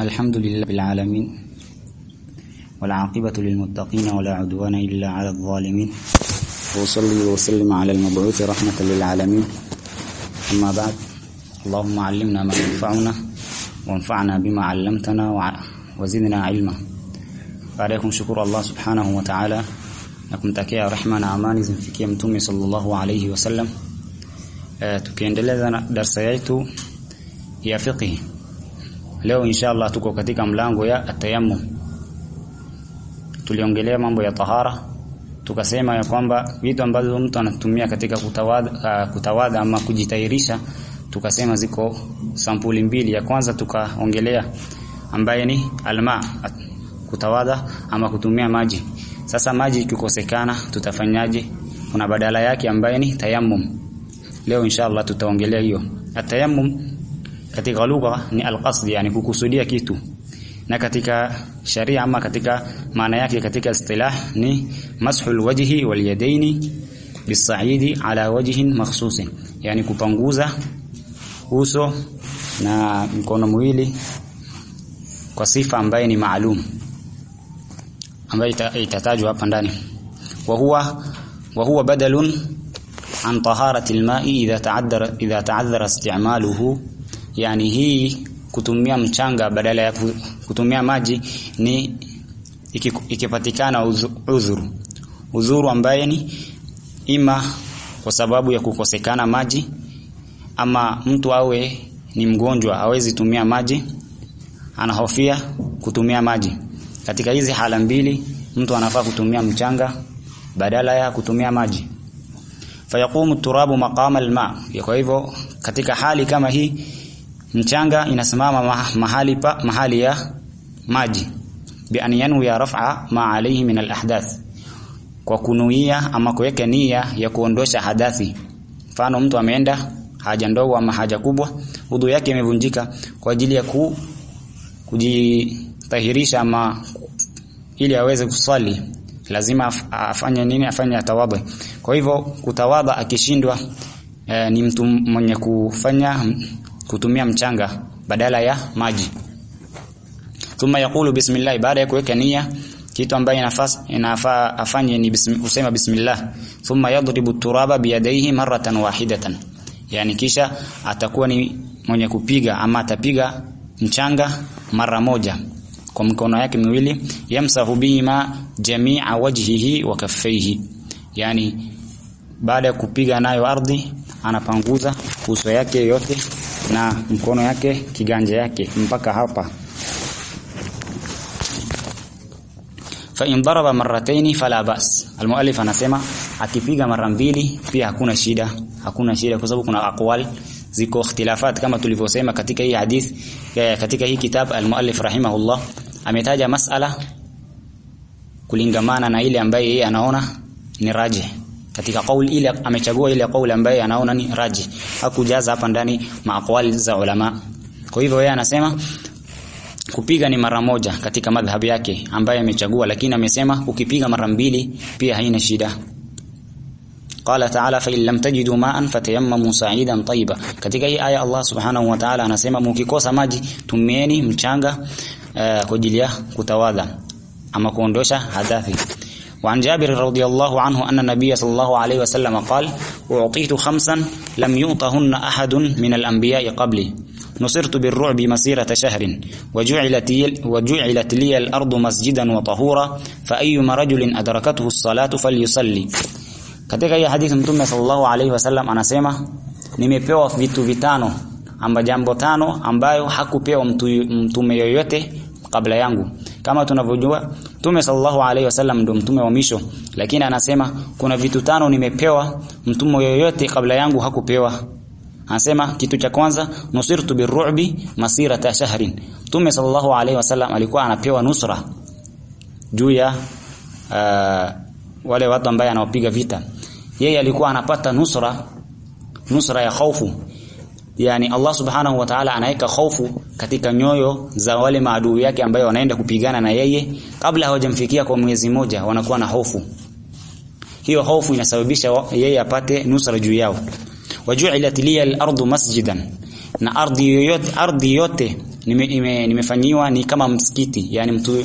الحمد لله بالعالمين والعاقبة للمتقين ولا عدوان إلا على الظالمين وصلي وسلم على المبعوث رحمة للعالمين. أما بعد اللهم علمنا ما ينفعنا وانفعنا بما علمتنا وزدنا علما. عليكم شكر الله سبحانه وتعالى. na kumtakia rehma na amani zimfikie mtume sallallahu alayhi wasallam e, tukiendeleza na darasa yetu ya leo inshallah tuko katika mlango ya atayammum tuliongelea mambo ya tahara tukasema ya kwamba vitu ambavyo mtu anatumia katika kutawadha, uh, kutawadha ama kujitairisha tukasema ziko sampuli mbili. Ya kwanza tukaongelea ambaye ni alma kutawadha ama kutumia maji. Sasa maji kikosekana tutafanyaje? Kuna badala yake ambaye ni tayammum. Leo inshallah tutaongelea hiyo. Atayammum katika lugha ni alqasd yani kukusudia kitu. Na katika sharia ama katika maana yake katika istilah ni mashul wajhi wal yadaini bisaidi ala wajhin makhsusin yani kupanguza uso na mkono mwili kwa sifa ambaye ni maalum ambayo itatajwa hapa ndani. Wa huwa wa huwa badalun an taharati alma'i idha ta'addara idha ta'addara isti'maluhu yani hii kutumia mchanga badala ya kutumia maji ni ikipatikana udhuru udhuru ambaye ni ima kwa sababu ya kukosekana maji ama mtu awe ni mgonjwa hawezi tumia maji anahofia kutumia maji. Katika hizi hala mbili mtu anafaa kutumia mchanga badala ya kutumia maji. Fayaqumu turabu maqama alma. Kwa hivyo katika hali kama hii mchanga inasimama mahali pa mahali ya maji. Bi an yanwi ya raf'a ma alayhi min alahdath. Kwa kunuia ama kuweka nia ya kuondosha hadathi. Mfano mtu ameenda haja ndogo ama haja kubwa udhu yake imevunjika kwa ajili ya ku kujitahirisha ama ili aweze kuswali. Lazima afanye nini? Afanye atawadha kwa hivyo kutawadha akishindwa e, ni mtu mwenye kufanya kutumia mchanga badala ya maji. Thumma yakulu bismillah baada ya kuweka nia kitu ambaye inafaa afanye ni bism, kusema bismillah. Thumma yadribu turaba biyadaihi maratan wahidatan. Yani kisha atakuwa ni mwenye kupiga ama atapiga mchanga mara moja kwa mikono yake miwili yamsahu bima jami'a wajhihi wa kaffaihi. Yani baada ya kupiga nayo ardhi anapanguza uso yake yote na mkono yake kiganja yake mpaka hapa. Fa in daraba marrataini fala bas. Almuallif anasema akipiga mara mbili pia hakuna shida. Hakuna shida kwa sababu kuna aqwal ziko ikhtilafat kama tulivyosema katika hii hadith katika hii kitab almuallif rahimahullah. Ametaja masala kulingamana na ile ambaye yeye anaona ni raji katika kauli ile amechagua ile kauli ambaye anaona ni raji, hakujaza hapa ndani maqwali za ulama. Kwa hivyo yeye anasema kupiga ni mara moja katika madhhabu yake ambaye amechagua, lakini amesema ukipiga mara mbili pia haina shida. Qala ta'ala fa in lam tajidu ma'an fatayammamu sa'idan tayyiba. Katika hii aya Allah Subhanahu wa Ta'ala anasema mkikosa maji tumieni mchanga uh, kwa ajili ya kutawadha ama kuondosha hadathi. وعن جابر رضي الله عنه أن النبي صلى الله عليه وسلم قال أعطيت خمسا لم يعطهن أحد من الأنبياء قبلي. نصرت بالرعب مسيرة شهر وجعلت, وجعلت لي الأرض مسجدا وطهورا فأيما رجل أدركته الصلاة فليصلي. katika hii hadithi mtume sallallahu alaihi wasallam anasema nimepewa vitu vitano amba jambo tano ambayo hakupewa mtu, mtume yoyote kabla yangu kama tunavyojua mtume sallallahu alaihi wasallam ndio mtume wa misho lakini anasema kuna vitu tano nimepewa mtume yoyote kabla yangu hakupewa. Anasema kitu cha kwanza nusirtu birru'bi masirata shahrin. Mtume sallallahu alaihi wasallam alikuwa anapewa nusra juu ya uh, wale watu ambao anawapiga vita. Yeye alikuwa anapata nusra nusra ya hofu yani Allah subhanahu wa ta'ala anaweka hofu katika nyoyo za wale maadui yake ambayo wanaenda kupigana na yeye. Kabla hawajamfikia kwa mwezi mmoja wanakuwa na hofu. Hiyo hofu inasababisha yeye apate nusra juu yao. Waju'ilat liya al-ardu masjidan. Na ardhi yoyote ardhi yote nime, nime, nimefanyiwa ni kama msikiti. Yani mtu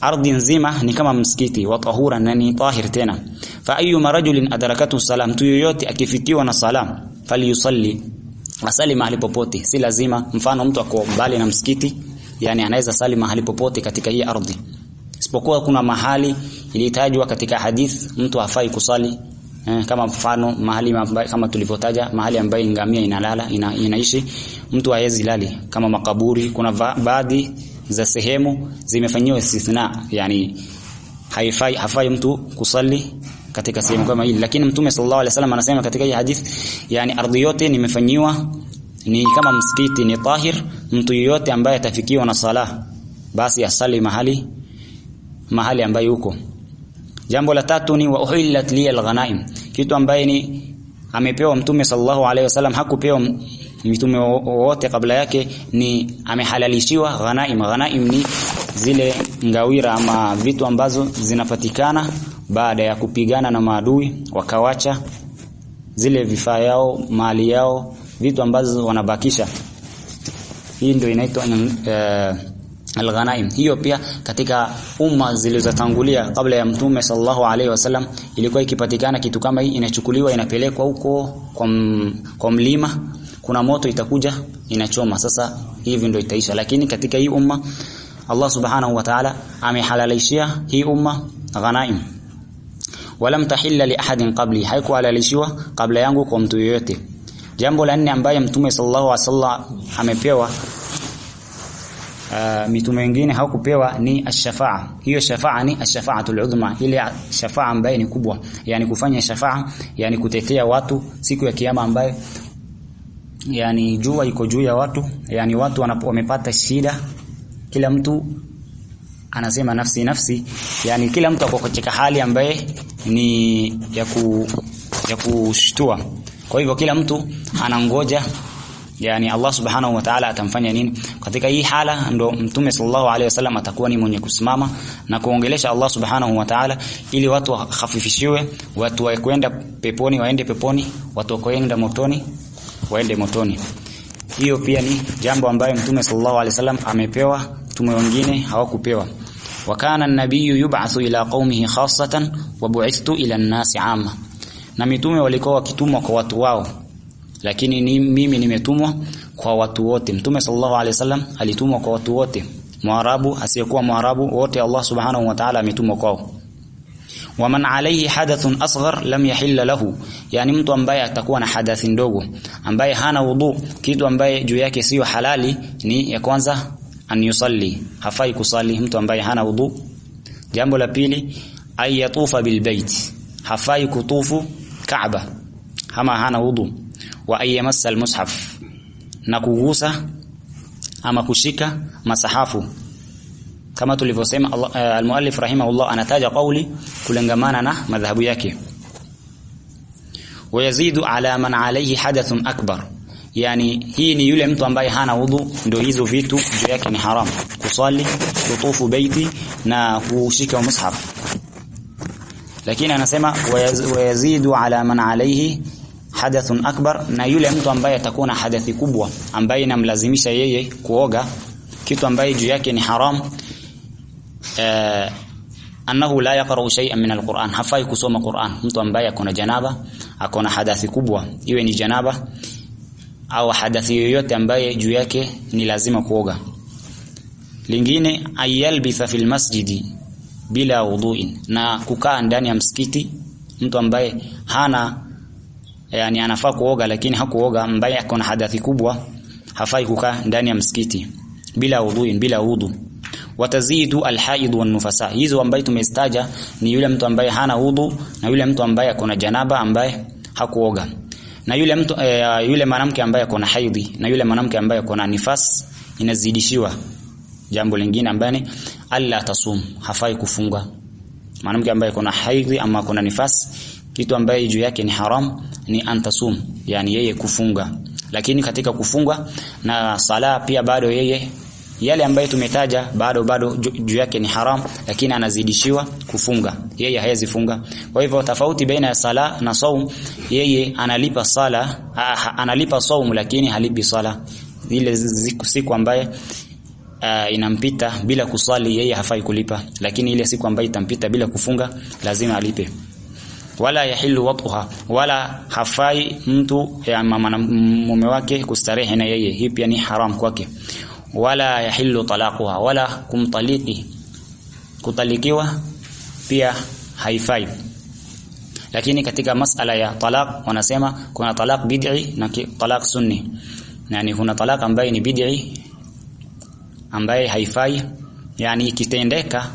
ardhi nzima ni kama msikiti. Wa tahura na ni tahir tena. Fa ayyuma rajulin adarakatu salam. Tu yoyote akifikiwa na salam falyusalli asali mahali popote si lazima. Mfano mtu ako mbali na msikiti yani anaweza sali mahali popote katika hii ardhi. Isipokuwa kuna mahali ilitajwa katika hadith mtu hafai kusali eh, kama mfano mahali mba, kama tulivyotaja mahali ambaye ngamia inalala ina, inaishi mtu hawezi lali. Kama makaburi kuna baadhi za sehemu zimefanyiwa istithna yani haifai hafai mtu kusali katika sehemu kama hili lakini mtume sallallahu alaihi wasallam anasema katika hii hadith yani ardhi yote nimefanyiwa ni kama msikiti ni tahir mtu yote ambaye atafikiwa na sala basi asali mahali mahali ambayo yuko. jambo la tatu ni wa uhillat li alghanaim kitu ambaye ni amepewa mtume sallallahu alaihi wasallam hakupewa mitume wote kabla yake ni amehalalishiwa ghanaim ghanaim ni zile ngawira ama vitu ambazo zinapatikana baada ya kupigana na maadui wakawacha zile vifaa yao mali yao vitu ambazo wanabakisha. Hii ndio inaitwa uh, alghanaim. Hiyo pia katika umma zilizotangulia kabla ya mtume sallallahu alaihi wasallam ilikuwa ikipatikana kitu kama hii inachukuliwa inapelekwa huko kwa, kwa mlima. Kuna moto itakuja inachoma. Sasa hivi ndio itaisha. Lakini katika hii umma Allah subhanahu wa ta'ala amehalalishia hii umma ghanaim walam tahilla li ahadin qabli. Haikuhalalishiwa kabla yangu kwa mtu yeyote. jambo la nne ambaye mtume sallallahu alaihi wasallam amepewa Uh, mitume wengine hawakupewa ni ash-shafa'a. Hiyo shafa'a ni ash-shafa'atul udhma ile shafa'a ambaye ni kubwa. Yani kufanya shafa'a yani kutetea watu siku ya kiyama ambayo yani jua iko juu ya watu yani watu wamepata shida kila mtu anasema nafsi nafsi. Yani kila mtu akokocheka hali ambaye ni ya ku ya kushtua. Kwa hivyo kila mtu anangoja yani Allah subhanahu wa ta'ala atamfanya nini. Katika hii hala ndo mtume sallallahu alaihi wasallam atakuwa ni mwenye kusimama na kuongelesha Allah subhanahu wa ta'ala ili watu wahafifishiwe watu wakwenda peponi waende peponi watu wakwenda motoni waende motoni. Hiyo pia ni jambo ambayo mtume sallallahu alaihi wasallam amepewa mtume wengine hawakupewa wakana an-nabiyyu yub'athu ila qaumihi khassatan wa bu'ithtu ila an-nasi 'amma na mitume walikuwa wakitumwa kwa watu wao. Lakini ni, mimi nimetumwa kwa watu wote. Mtume sallallahu alaihi wasallam alitumwa kwa watu wote. Mwarabu asiyekuwa mwarabu wote Allah subhanahu wa ta'ala ametumwa kwao. Waman alayhi hadathun asghar lam yahilla lahu. Yani mtu ambaye atakuwa na hadathi ndogo ambaye hana wudu kitu ambaye juu yake sio halali ni ya kwanza an yusalli. Hafai kusali mtu ambaye hana wudu. Jambo la pili ayatufa bilbait hafai kutufu kaaba kama hana wudu. Wa ayyamassa almushaf na kugusa ama kushika masahafu. Kama tulivyosema uh, almuallif rahimahullah anataja kauli kulengamana na madhahabu yake. Wayazidu ala man alayhi hadathun akbar yani hii ni yule mtu ambaye hana udhu ndio hizo vitu juu yake ni haramu: kusali kutufu baiti na kushika mushaf. Lakini anasema wayazidu ala man alayhi hadathun akbar na yule mtu ambaye atakuwa na hadathi kubwa ambaye inamlazimisha yeye kuoga kitu ambaye juu yake ni haram eh, annahu la يقرأ shay'an min alquran. Hafai kusoma Qur'an. Mtu ambaye akona janaba akona hadathi kubwa iwe ni janaba au hadathi yoyote ambaye juu yake ni lazima kuoga lingine ayalbitha fil masjidi bila wudhuin na kukaa ndani ya msikiti mtu ambaye hana yani anafaa kuoga lakini hakuoga ambaye akona hadathi kubwa hafai kukaa ndani ya msikiti bila wudhuin bila wudhu. watazidu alhaid wan nufasa hizo ambaye tumestaja ni yule mtu ambaye hana wudhu na yule mtu ambaye akona janaba ambaye hakuoga na yule mtu e, yule mwanamke ambaye kona haidhi na yule mwanamke ambaye kona nifas inazidishiwa. Jambo lingine ambaye alla tasum hafai kufunga. Mwanamke ambaye kuna haidhi ama kuna nifas kitu ambaye juu yake ni haram ni antasum yani yeye kufunga. Lakini katika kufunga na sala pia bado yeye yale ambayo tumetaja bado bado juu yake ni haram lakini anazidishiwa kufunga. Yeye hawezi funga kwa hivyo tofauti baina ya sala na saum yeye analipa sala ha, analipa saum lakini halipi sala. Ile siku ambaye uh, inampita bila kuswali yeye hafai kulipa. Lakini ile siku ambayo itampita bila kufunga lazima alipe. Wala yahilu watuha. Wala hafai mtu ya mama na mume wake kustarehe na yeye. Hii pia ni haram kwake wala yahillu talaquha wala kumtaliki kutalikiwa pia haifai. Lakini katika masala ya talaq wanasema kuna talaq bid'i na talaq sunni. Yani kuna talaq ambaye ni bid'i ambaye haifai yani ikitendeka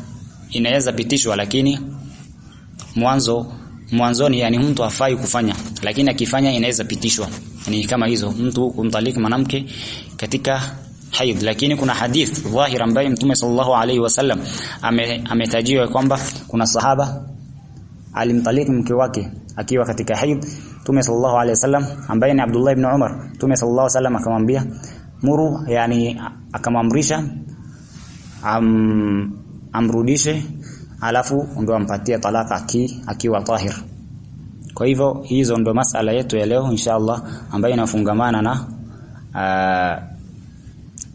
inaweza pitishwa lakini mwanzo mwanzoni yani mtu hafai kufanya. Lakini akifanya inaweza pitishwa. Ni kama hizo mtu kumtaliki mwanamke katika haid. Lakini kuna hadith dhahir ambaye mtume sallallahu alaihi wasallam ame- ametajiwa kwamba kuna sahaba alimtaliki mke wake akiwa katika haid. Mtume sallallahu alaihi wasallam ambaye ni Abdullah ibn Umar Mtume sallallahu alaihi wasallam akamwambia muru yani akamamrisha am, amrudishe alafu ndo ampatie talaka aki, akiwa tahir. Kwa hivyo hizo ndo masala yetu ya leo inshallah ambayo inafungamana na uh,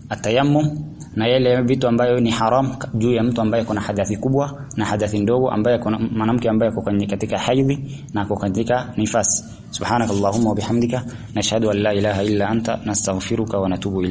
atayammum na yale vitu ambayo ni haram juu ya mtu ambaye kuna hadathi kubwa na hadathi ndogo ambaye kuna mwanamke ambaye yuko katika haidhi na yuko katika nifasi. Subhanakallahumma wa bihamdika nashhadu an la ilaha illa anta nastaghfiruka wa natubu ilayk